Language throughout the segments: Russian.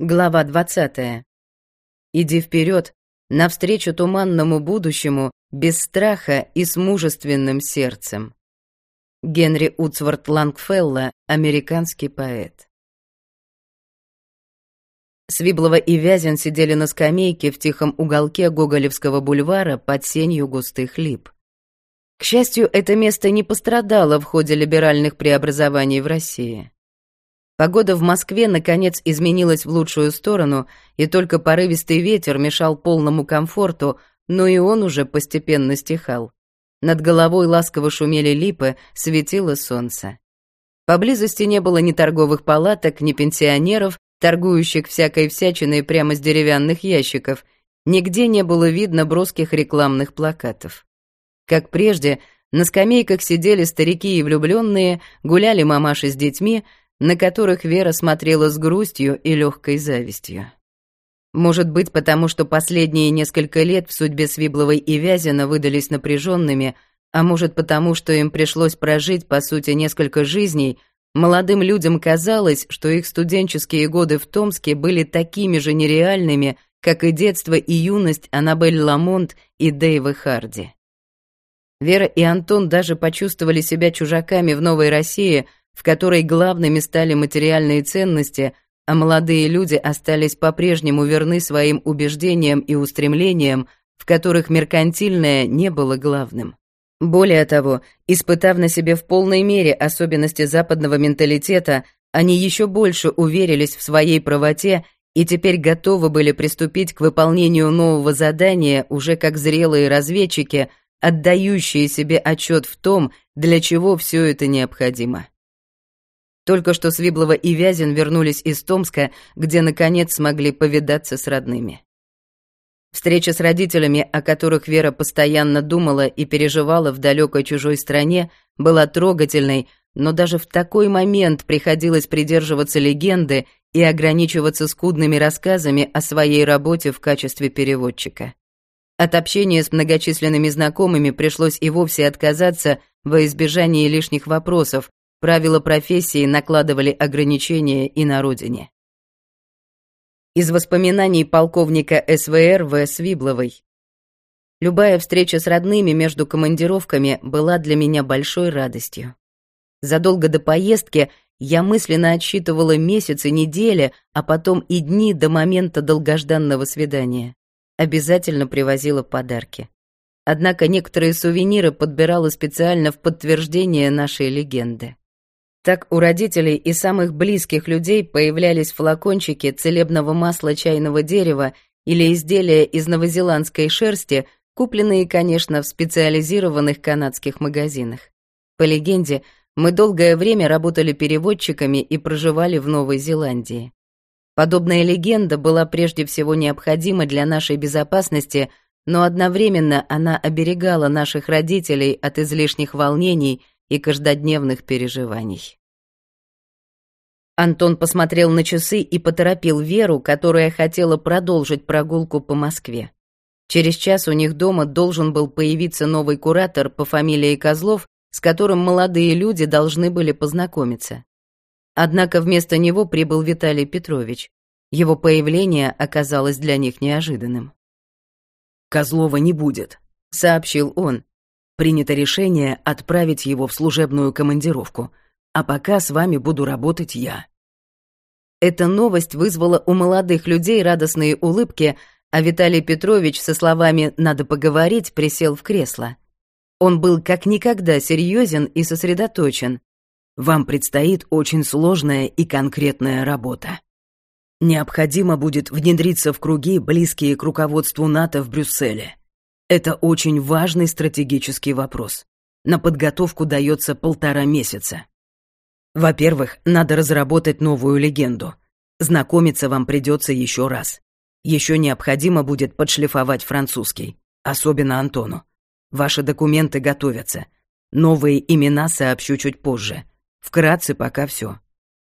Глава 20. Иди вперед, навстречу туманному будущему, без страха и с мужественным сердцем. Генри Уцвард Лангфелла, американский поэт. Свиблова и Вязин сидели на скамейке в тихом уголке Гоголевского бульвара под сенью густых лип. К счастью, это место не пострадало в ходе либеральных преобразований в России. Погода в Москве наконец изменилась в лучшую сторону, и только порывистый ветер мешал полному комфорту, но и он уже постепенно стихал. Над головой ласково шумели липы, светило солнце. Поблизости не было ни торговых палаток, ни пенсионеров, торгующих всякой всячиной прямо с деревянных ящиков. Нигде не было видно броских рекламных плакатов. Как прежде, на скамейках сидели старики и влюбленные, гуляли мамаши с детьми, на которых Вера смотрела с грустью и легкой завистью. Может быть, потому что последние несколько лет в судьбе Свибловой и Вязина выдались напряженными, а может потому, что им пришлось прожить, по сути, несколько жизней, молодым людям казалось, что их студенческие годы в Томске были такими же нереальными, как и детство и юность Аннабель Ламонт и Дэйва Харди. Вера и Антон даже почувствовали себя чужаками в новой России — в которой главными стали материальные ценности, а молодые люди остались по-прежнему верны своим убеждениям и устремлениям, в которых меркантильное не было главным. Более того, испытав на себе в полной мере особенности западного менталитета, они еще больше уверились в своей правоте и теперь готовы были приступить к выполнению нового задания уже как зрелые разведчики, отдающие себе отчет в том, для чего все это необходимо. Только что Свиблова и Вязин вернулись из Томска, где, наконец, смогли повидаться с родными. Встреча с родителями, о которых Вера постоянно думала и переживала в далекой чужой стране, была трогательной, но даже в такой момент приходилось придерживаться легенды и ограничиваться скудными рассказами о своей работе в качестве переводчика. От общения с многочисленными знакомыми пришлось и вовсе отказаться во избежание лишних вопросов, Правила профессии накладывали ограничения и на родине. Из воспоминаний полковника СВР В. Свибловой. Любая встреча с родными между командировками была для меня большой радостью. Задолго до поездки я мысленно отсчитывала месяцы, недели, а потом и дни до момента долгожданного свидания. Обязательно привозила подарки. Однако некоторые сувениры подбирала специально в подтверждение нашей легенды. Так у родителей и самых близких людей появлялись флакончики целебного масла чайного дерева или изделия из новозеландской шерсти, купленные, конечно, в специализированных канадских магазинах. По легенде, мы долгое время работали переводчиками и проживали в Новой Зеландии. Подобная легенда была прежде всего необходима для нашей безопасности, но одновременно она оберегала наших родителей от излишних волнений и каждодневных переживаний. Антон посмотрел на часы и поторопил Веру, которая хотела продолжить прогулку по Москве. Через час у них дома должен был появиться новый куратор по фамилии Козлов, с которым молодые люди должны были познакомиться. Однако вместо него прибыл Виталий Петрович. Его появление оказалось для них неожиданным. «Козлова не будет», — сообщил он. «Принято решение отправить его в служебную командировку — а пока с вами буду работать я». Эта новость вызвала у молодых людей радостные улыбки, а Виталий Петрович со словами «надо поговорить» присел в кресло. Он был как никогда серьезен и сосредоточен. «Вам предстоит очень сложная и конкретная работа. Необходимо будет внедриться в круги, близкие к руководству НАТО в Брюсселе. Это очень важный стратегический вопрос. На подготовку дается полтора месяца. Во-первых, надо разработать новую легенду. Знакомиться вам придется еще раз. Еще необходимо будет подшлифовать французский, особенно Антону. Ваши документы готовятся. Новые имена сообщу чуть позже. Вкратце пока все.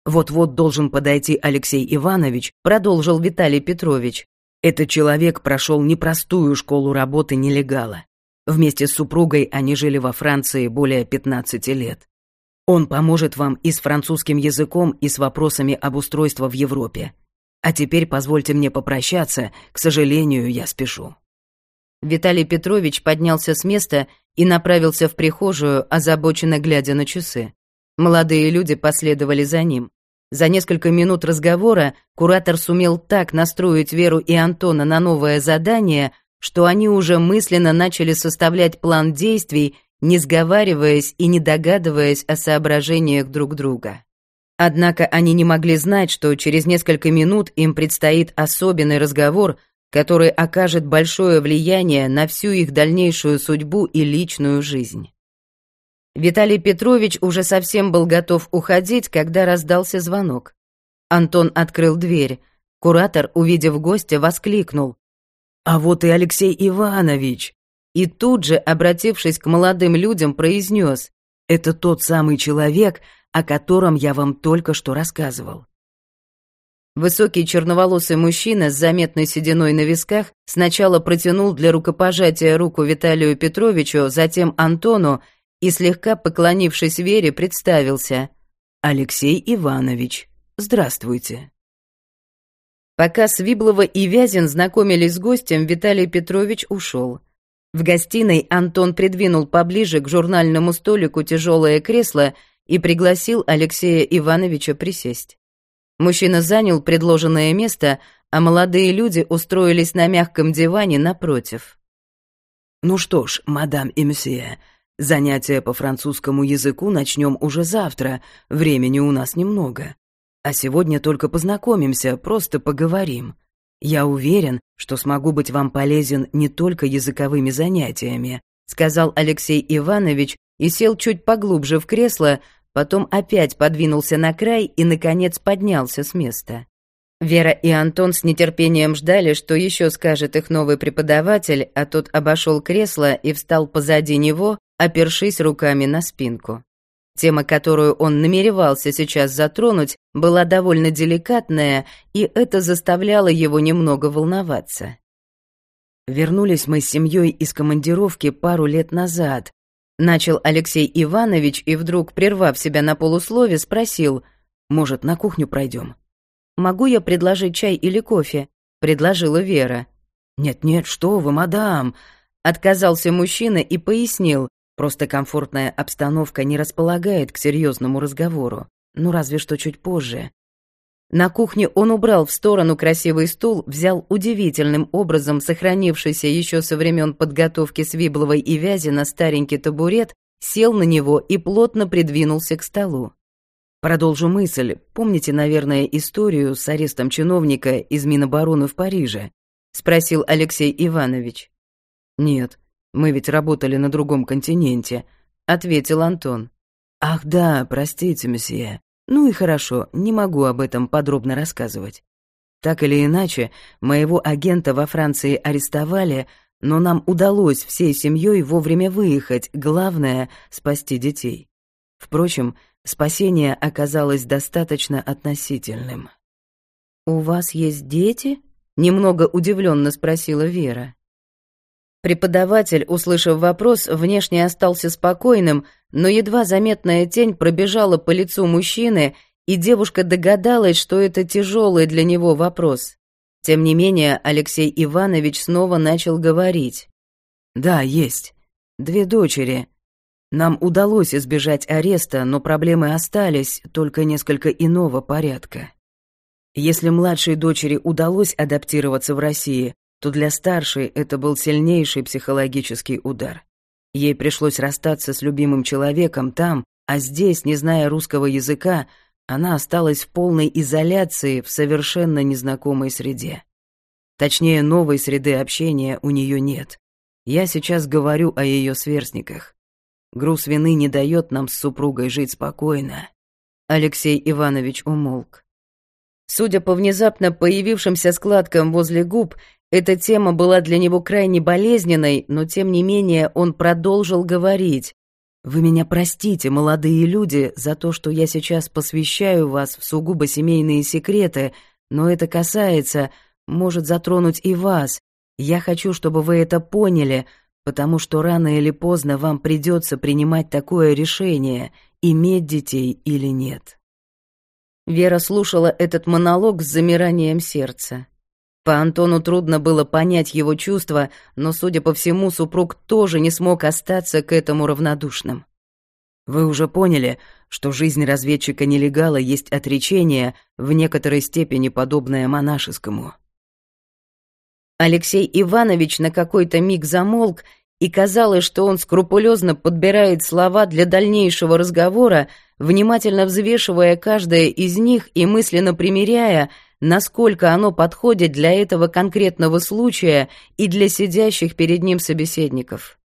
Вот-вот должен подойти Алексей Иванович, продолжил Виталий Петрович. Этот человек прошел непростую школу работы нелегала. Вместе с супругой они жили во Франции более 15 лет. Он поможет вам и с французским языком, и с вопросами об устройстве в Европе. А теперь позвольте мне попрощаться, к сожалению, я спешу». Виталий Петрович поднялся с места и направился в прихожую, озабоченно глядя на часы. Молодые люди последовали за ним. За несколько минут разговора куратор сумел так настроить Веру и Антона на новое задание, что они уже мысленно начали составлять план действий, не сговариваясь и не догадываясь о соображениях друг друга. Однако они не могли знать, что через несколько минут им предстоит особенный разговор, который окажет большое влияние на всю их дальнейшую судьбу и личную жизнь. Виталий Петрович уже совсем был готов уходить, когда раздался звонок. Антон открыл дверь. Куратор, увидев гостя, воскликнул. «А вот и Алексей Иванович!» И тут же, обратившись к молодым людям, произнес. «Это тот самый человек, о котором я вам только что рассказывал. Высокий черноволосый мужчина с заметной сединой на висках сначала протянул для рукопожатия руку Виталию Петровичу, затем Антону и, слегка поклонившись Вере, представился. «Алексей Иванович, здравствуйте». Пока Свиблова и Вязин знакомились с гостем, Виталий Петрович ушел. В гостиной Антон придвинул поближе к журнальному столику тяжелое кресло и пригласил Алексея Ивановича присесть. Мужчина занял предложенное место, а молодые люди устроились на мягком диване напротив. «Ну что ж, мадам и месье, занятия по французскому языку начнем уже завтра, времени у нас немного. А сегодня только познакомимся, просто поговорим. Я уверен, что смогу быть вам полезен не только языковыми занятиями», сказал Алексей Иванович и сел чуть поглубже в кресло, потом опять подвинулся на край и, наконец, поднялся с места. Вера и Антон с нетерпением ждали, что еще скажет их новый преподаватель, а тот обошел кресло и встал позади него, опершись руками на спинку. Тема, которую он намеревался сейчас затронуть, была довольно деликатная, и это заставляло его немного волноваться. Вернулись мы с семьей из командировки пару лет назад, Начал Алексей Иванович и вдруг, прервав себя на полуслове, спросил, «Может, на кухню пройдем?» «Могу я предложить чай или кофе?» — предложила Вера. «Нет-нет, что вы, мадам!» — отказался мужчина и пояснил, просто комфортная обстановка не располагает к серьезному разговору, ну разве что чуть позже. На кухне он убрал в сторону красивый стул, взял удивительным образом сохранившийся еще со времен подготовки Свибловой и Вязи на старенький табурет, сел на него и плотно придвинулся к столу. Продолжу мысль. Помните, наверное, историю с арестом чиновника из Минобороны в Париже? Спросил Алексей Иванович. Нет, мы ведь работали на другом континенте, ответил Антон. Ах да, простите, месье. Ну и хорошо, не могу об этом подробно рассказывать. Так или иначе, моего агента во Франции арестовали, но нам удалось всей семьей вовремя выехать, главное — спасти детей. Впрочем, спасение оказалось достаточно относительным. «У вас есть дети?» — немного удивленно спросила Вера. Преподаватель, услышав вопрос, внешне остался спокойным, но едва заметная тень пробежала по лицу мужчины, и девушка догадалась, что это тяжелый для него вопрос. Тем не менее, Алексей Иванович снова начал говорить. «Да, есть. Две дочери. Нам удалось избежать ареста, но проблемы остались, только несколько иного порядка. Если младшей дочери удалось адаптироваться в России, то для старшей это был сильнейший психологический удар. Ей пришлось расстаться с любимым человеком там, а здесь, не зная русского языка, она осталась в полной изоляции в совершенно незнакомой среде. Точнее, новой среды общения у нее нет. Я сейчас говорю о ее сверстниках. Груз вины не дает нам с супругой жить спокойно. Алексей Иванович умолк. Судя по внезапно появившимся складкам возле губ, эта тема была для него крайне болезненной, но тем не менее он продолжил говорить. «Вы меня простите, молодые люди, за то, что я сейчас посвящаю вас в сугубо семейные секреты, но это касается, может затронуть и вас. Я хочу, чтобы вы это поняли, потому что рано или поздно вам придется принимать такое решение, иметь детей или нет». Вера слушала этот монолог с замиранием сердца. По Антону трудно было понять его чувства, но, судя по всему, супруг тоже не смог остаться к этому равнодушным. Вы уже поняли, что жизнь разведчика-нелегала есть отречение, в некоторой степени подобное монашескому. Алексей Иванович на какой-то миг замолк, и казалось, что он скрупулезно подбирает слова для дальнейшего разговора, внимательно взвешивая каждое из них и мысленно примеряя, насколько оно подходит для этого конкретного случая и для сидящих перед ним собеседников.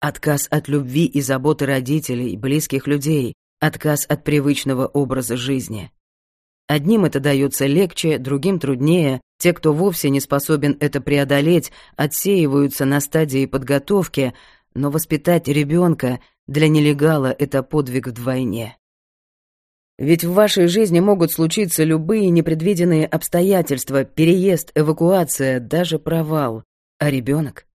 Отказ от любви и заботы родителей, близких людей, отказ от привычного образа жизни. Одним это дается легче, другим труднее. Те, кто вовсе не способен это преодолеть, отсеиваются на стадии подготовки, но воспитать ребенка для нелегала — это подвиг вдвойне. Ведь в вашей жизни могут случиться любые непредвиденные обстоятельства, переезд, эвакуация, даже провал. А ребенок?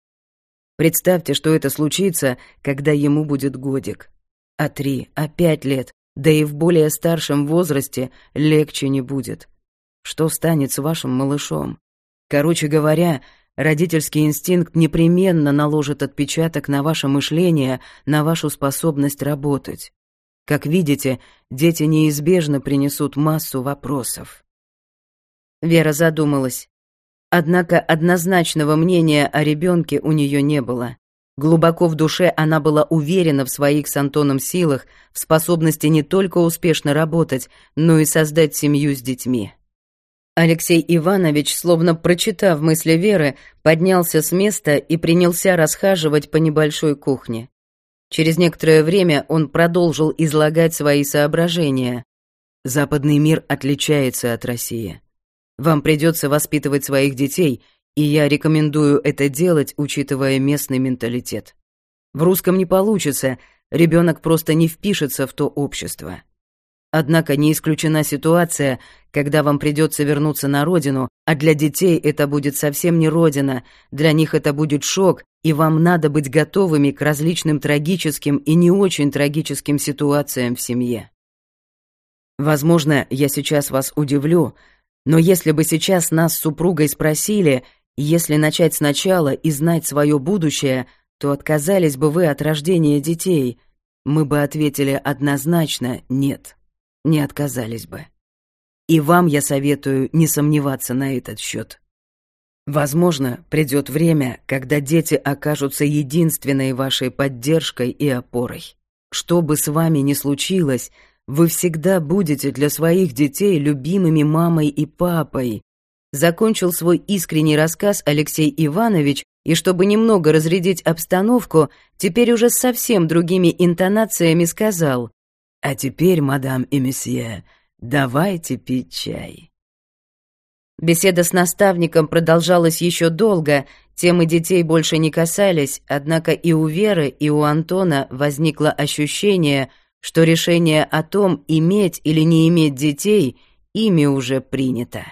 Представьте, что это случится, когда ему будет годик. А три, а пять лет, да и в более старшем возрасте легче не будет. Что станет с вашим малышом? Короче говоря, родительский инстинкт непременно наложит отпечаток на ваше мышление, на вашу способность работать. Как видите, дети неизбежно принесут массу вопросов. Вера задумалась. Однако однозначного мнения о ребенке у нее не было. Глубоко в душе она была уверена в своих с Антоном силах, в способности не только успешно работать, но и создать семью с детьми. Алексей Иванович, словно прочитав мысли Веры, поднялся с места и принялся расхаживать по небольшой кухне. Через некоторое время он продолжил излагать свои соображения. «Западный мир отличается от России. Вам придется воспитывать своих детей, и я рекомендую это делать, учитывая местный менталитет. В русском не получится, ребенок просто не впишется в то общество. Однако не исключена ситуация, когда вам придется вернуться на родину, а для детей это будет совсем не родина, для них это будет шок, и вам надо быть готовыми к различным трагическим и не очень трагическим ситуациям в семье. Возможно, я сейчас вас удивлю, но если бы сейчас нас с супругой спросили, если начать сначала и знать свое будущее, то отказались бы вы от рождения детей, мы бы ответили однозначно «нет», не отказались бы. И вам я советую не сомневаться на этот счет. Возможно, придет время, когда дети окажутся единственной вашей поддержкой и опорой. Что бы с вами ни случилось, вы всегда будете для своих детей любимыми мамой и папой. Закончил свой искренний рассказ Алексей Иванович, и чтобы немного разрядить обстановку, теперь уже совсем другими интонациями сказал «А теперь, мадам и месье, давайте пить чай». Беседа с наставником продолжалась еще долго, темы детей больше не касались, однако и у Веры, и у Антона возникло ощущение – что решение о том, иметь или не иметь детей, ими уже принято.